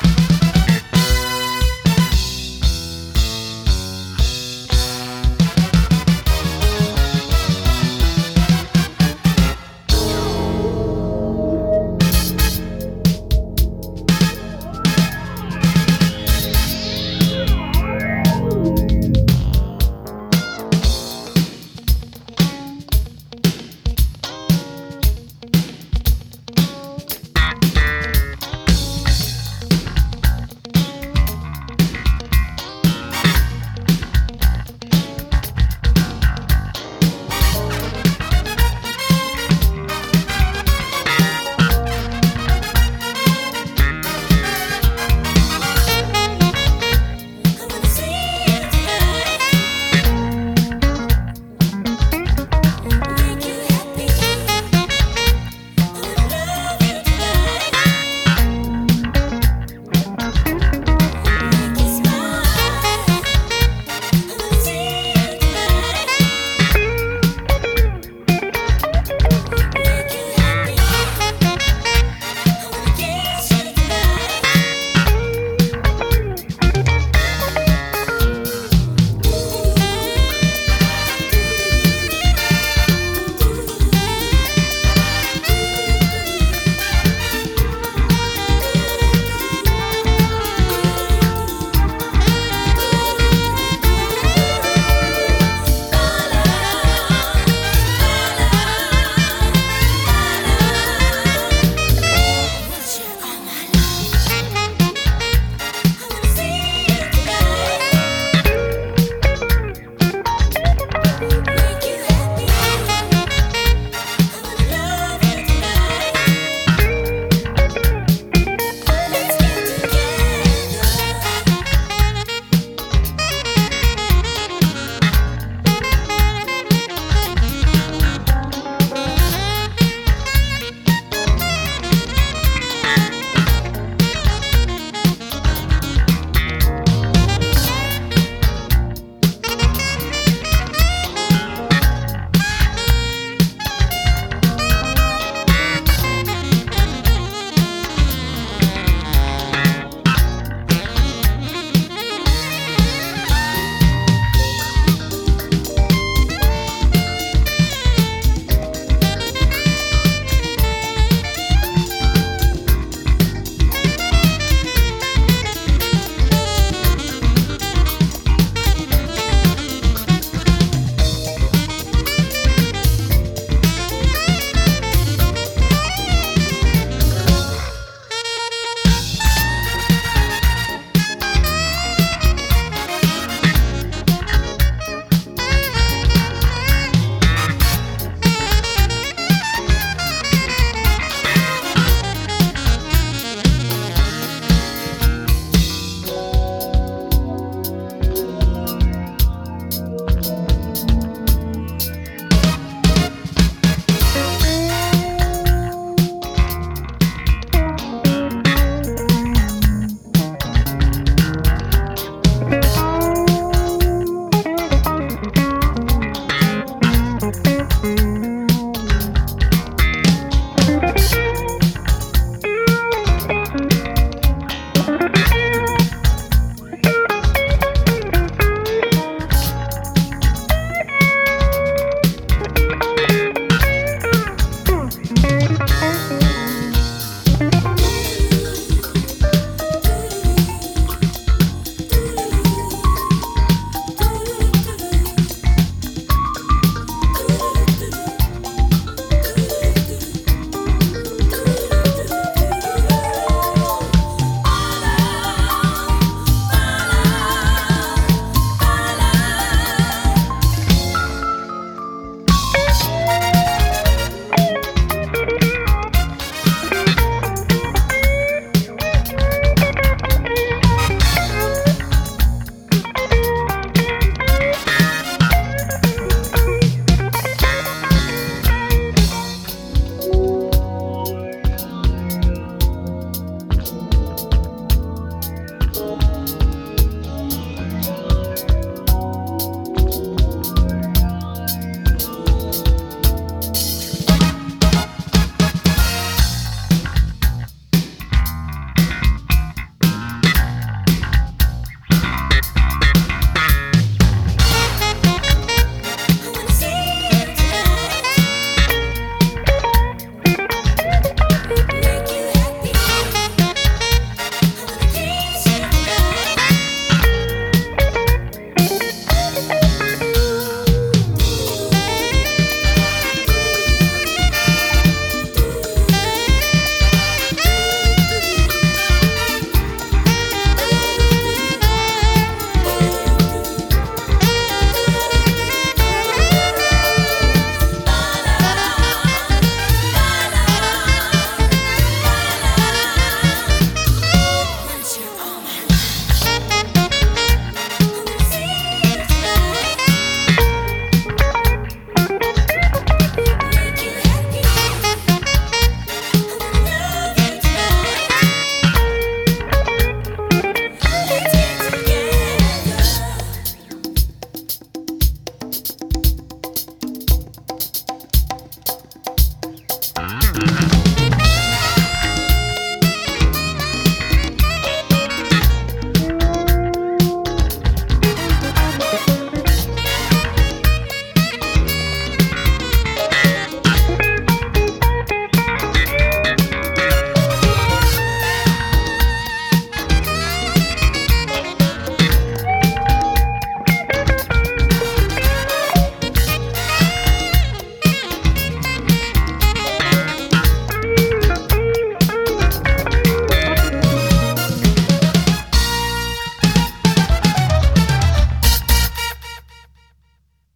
Bye.